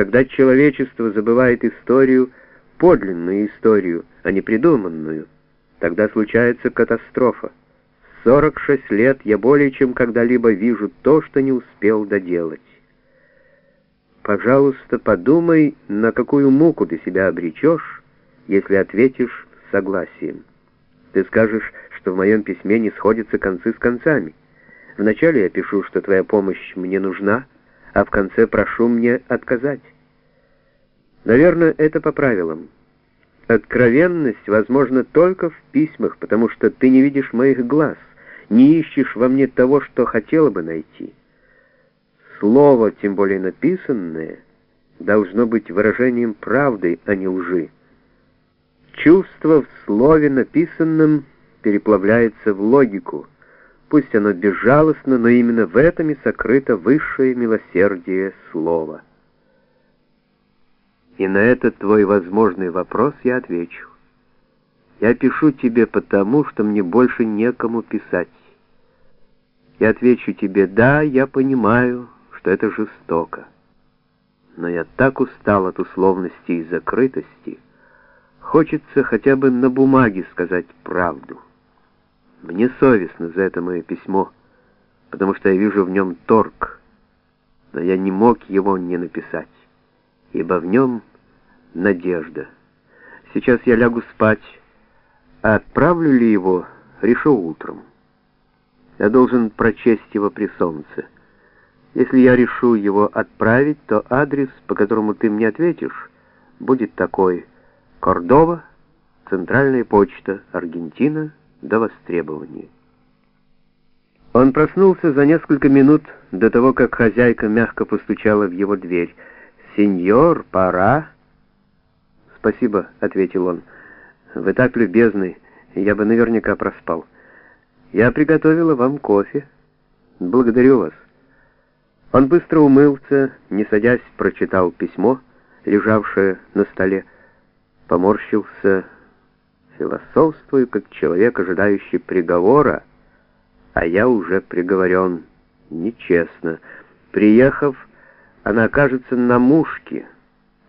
Когда человечество забывает историю, подлинную историю, а не придуманную, тогда случается катастрофа. 46 лет я более чем когда-либо вижу то, что не успел доделать. Пожалуйста, подумай, на какую муку ты себя обречешь, если ответишь согласием. Ты скажешь, что в моем письме не сходятся концы с концами. Вначале я пишу, что твоя помощь мне нужна, а в конце прошу мне отказать. Наверное, это по правилам. Откровенность возможна только в письмах, потому что ты не видишь моих глаз, не ищешь во мне того, что хотела бы найти. Слово, тем более написанное, должно быть выражением правды, а не лжи. Чувство в слове написанном переплавляется в логику. Пусть оно безжалостно, но именно в этом и сокрыто высшее милосердие слова. И на этот твой возможный вопрос я отвечу. Я пишу тебе потому, что мне больше некому писать. Я отвечу тебе, да, я понимаю, что это жестоко. Но я так устал от условности и закрытости, хочется хотя бы на бумаге сказать правду. Мне совестно за это мое письмо, потому что я вижу в нем торг, но я не мог его не написать, ибо в нем надежда. Сейчас я лягу спать, а отправлю ли его, решу утром. Я должен прочесть его при солнце. Если я решу его отправить, то адрес, по которому ты мне ответишь, будет такой Кордова, Центральная почта, Аргентина, до востребования. Он проснулся за несколько минут до того, как хозяйка мягко постучала в его дверь. «Сеньор, пора!» «Спасибо», — ответил он. «Вы так любезны, я бы наверняка проспал. Я приготовила вам кофе. Благодарю вас». Он быстро умылся, не садясь, прочитал письмо, лежавшее на столе, поморщился, философствую, как человек, ожидающий приговора, а я уже приговорен. Нечестно. Приехав, она окажется на мушке,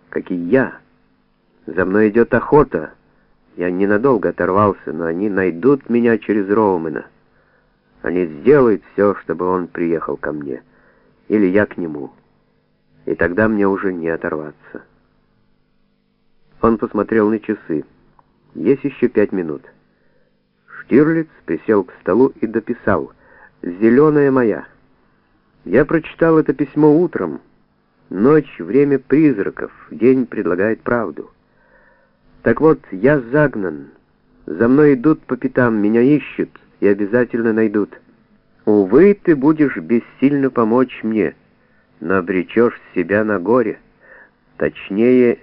как и я. За мной идет охота. Я ненадолго оторвался, но они найдут меня через Роумена. Они сделают все, чтобы он приехал ко мне. Или я к нему. И тогда мне уже не оторваться. Он посмотрел на часы. Есть еще пять минут. Штирлиц присел к столу и дописал «Зеленая моя». Я прочитал это письмо утром. Ночь — время призраков, день предлагает правду. Так вот, я загнан. За мной идут по пятам, меня ищут и обязательно найдут. Увы, ты будешь бессильно помочь мне, но обречешь себя на горе. Точнее,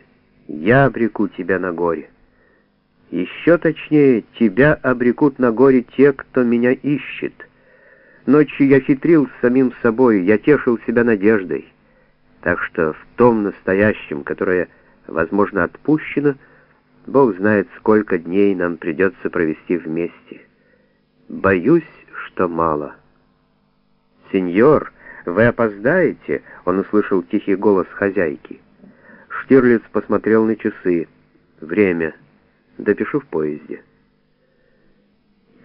я обреку тебя на горе. Еще точнее, тебя обрекут на горе те, кто меня ищет. Ночью я хитрил с самим собой, я тешил себя надеждой. Так что в том настоящем, которое, возможно, отпущено, Бог знает, сколько дней нам придется провести вместе. Боюсь, что мало. «Сеньор, вы опоздаете?» — он услышал тихий голос хозяйки. Штирлиц посмотрел на часы. «Время. Допишу в поезде».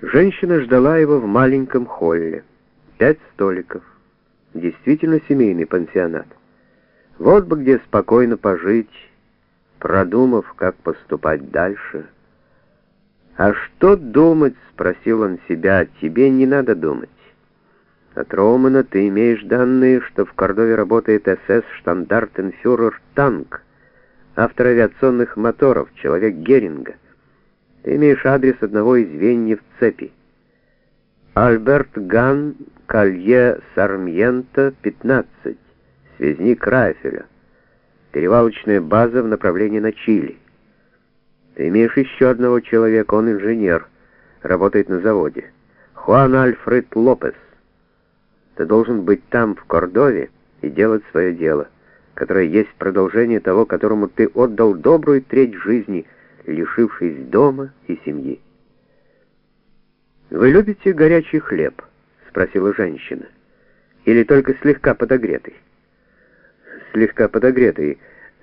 Женщина ждала его в маленьком холле. Пять столиков. Действительно семейный пансионат. Вот бы где спокойно пожить, продумав, как поступать дальше. «А что думать?» — спросил он себя. «Тебе не надо думать. От Романа ты имеешь данные, что в Кордове работает СС «Штандартенфюрер Танк», автор авиационных моторов, человек Геринга. Ты имеешь адрес одного из звеньев цепи. Альберт Ган, Колье Сармьента, 15, связник Райфеля перевалочная база в направлении на Чили. Ты имеешь еще одного человека, он инженер, работает на заводе. Хуан Альфред Лопес. Ты должен быть там, в Кордове, и делать свое дело, которое есть продолжение того, которому ты отдал добрую треть жизни, лишившись дома и семьи. «Вы любите горячий хлеб?» — спросила женщина. «Или только слегка подогретый?» слегка подогретый,